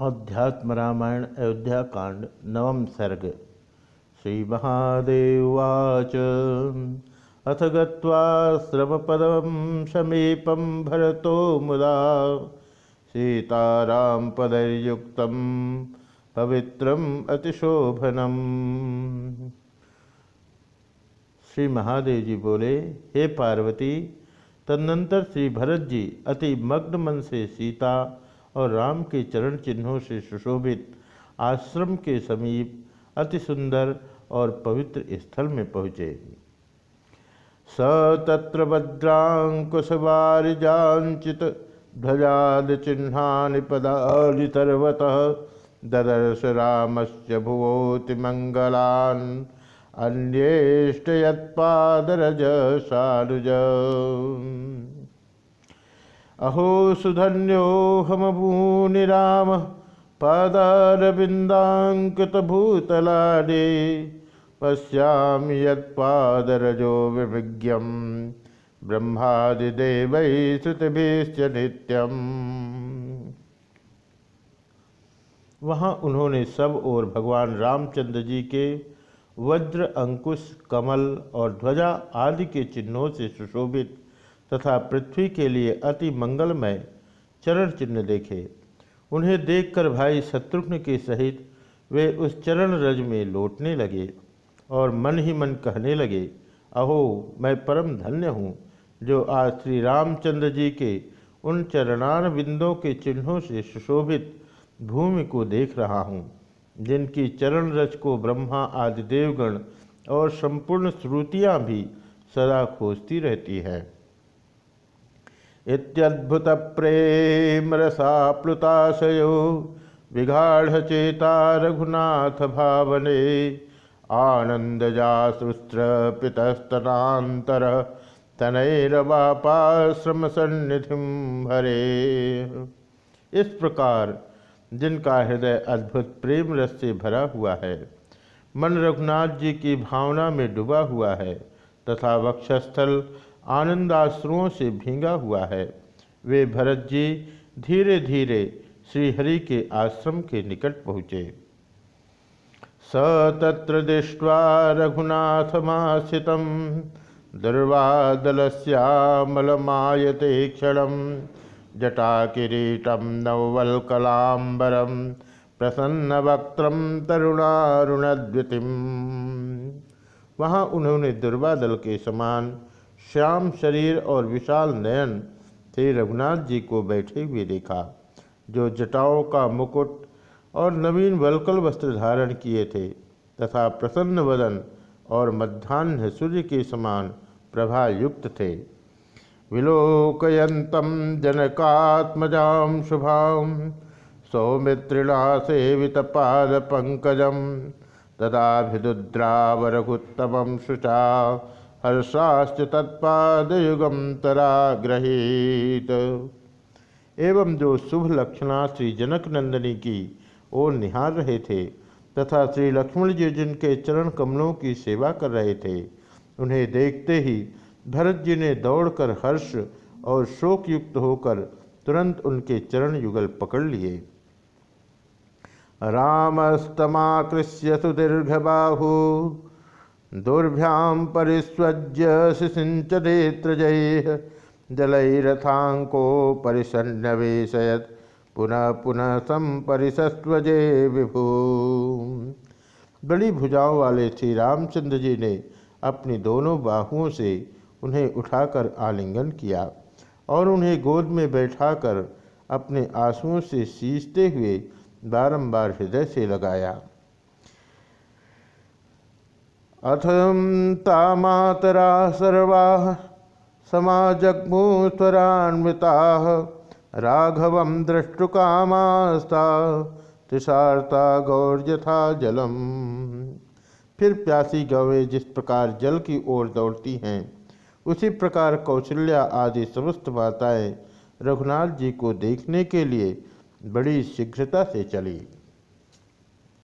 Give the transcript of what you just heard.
अध्यात्म रामायण अयोध्या कांड नवम सर्ग। श्री महादेवाच अथ गत्वा श्रमपदम समीपम भरतो मुदा। सीताराम पदयुक्त पवित्रम अतिशोभनम। श्री महादेव जी बोले, हे पार्वती, तदनंतर श्री भरत जी अति मग्न मन से सीता और राम के चरण चिन्हों से सुशोभित, आश्रम के समीप अति सुंदर और पवित्र स्थल में पहुँचे। स तत्र भद्रांकुशवारिजाचित ध्वजाद चिन्हानि पदालितर्वत ददर्श रामस्य भुवोति मंगलान अन्येष्ट यत्पादरज सानुज अहो सुधन्यो हमभूनिराम पादारविन्दाङ्कृतभूतलाडे पश्यामि यत्पादरजो विभिज्ञं ब्रह्मादिदेवैः श्रुतिभिश्च नित्यम। वहाँ उन्होंने सब ओर भगवान रामचंद्र जी के वज्र, अंकुश, कमल और ध्वजा आदि के चिन्हों से सुशोभित तथा पृथ्वी के लिए अति मंगलमय चरण चिन्ह देखे। उन्हें देखकर भाई शत्रुघ्न के सहित वे उस चरण रज में लौटने लगे और मन ही मन कहने लगे, अहो, मैं परम धन्य हूँ, जो आज श्री रामचंद्र जी के उन चरणान बिंदों के चिन्हों से सुशोभित भूमि को देख रहा हूँ, जिनकी चरण रज को ब्रह्मा आदि देवगण और संपूर्ण श्रुतियाँ भी सदा खोजती रहती हैं। इत्यद्भुत प्रेम रसाप्लुताशयो चेता रघुनाथ भावने आनंदजाश्रुस्त्र तनैरवापाश्रम सन्निधि भरे इस प्रकार जिनका हृदय अद्भुत प्रेम रस से भरा हुआ है, मन रघुनाथ जी की भावना में डूबा हुआ है तथा वक्षस्थल आनंदाश्रुओं से भींगा हुआ है। वे भरत जी धीरे धीरे श्रीहरि के आश्रम के निकट पहुँचे। स तत्र दृष्ट्वा रघुनाथमास्थित दुर्वादलश्यामलमायते क्षण जटाकिरीटं नववल्कलाम्बरं प्रसन्नवक्त्रं तरुणारुणद्युतिम्। वहाँ उन्होंने दुर्वादल के समान श्याम शरीर और विशाल नयन श्री रघुनाथ जी को बैठे हुए देखा, जो जटाओं का मुकुट और नवीन वलकल वस्त्र धारण किए थे तथा प्रसन्न वदन और मध्यान्ह सूर्य के समान प्रभा युक्त थे। विलोकयंतम जनकात्मजाम शुभाम सौमित्रिणा सेवित पाद पंकजम तदाभिदुद्रावरघुत्तम शुचा हर्षाश्च तत्पादयुगम तराग्रहीत। एवं जो शुभ लक्षणा श्री जनक नंदिनी की ओर निहार रहे थे, तथा श्री लक्ष्मण जी जिनके चरण कमलों की सेवा कर रहे थे, उन्हें देखते ही भरत जी ने दौड़कर हर्ष और शोक युक्त होकर तुरंत उनके चरण युगल पकड़ लिए। रामस्तमाकृष्य सुदीर्घ बाहू दुर्भ्याम परिस्वज्य शिसिंचदेत्रजय जलैरथांको परिसन्नवेशयत पुनः पुनः संपरिसस्वजे विभु। बड़ी भुजाओं वाले श्री रामचंद्र जी ने अपनी दोनों बाहुओं से उन्हें उठाकर आलिंगन किया और उन्हें गोद में बैठाकर अपने आंसुओं से सींचते हुए बारंबार हृदय से लगाया। अथ तामातरा सर्वा समाजग्मुस्वरान्विता, राघव दृष्टुकामास्ता तुषारता गौरथा जलम। फिर प्यासी गौवें जिस प्रकार जल की ओर दौड़ती हैं, उसी प्रकार कौशल्या आदि समस्त माताएँ रघुनाथ जी को देखने के लिए बड़ी शीघ्रता से चली।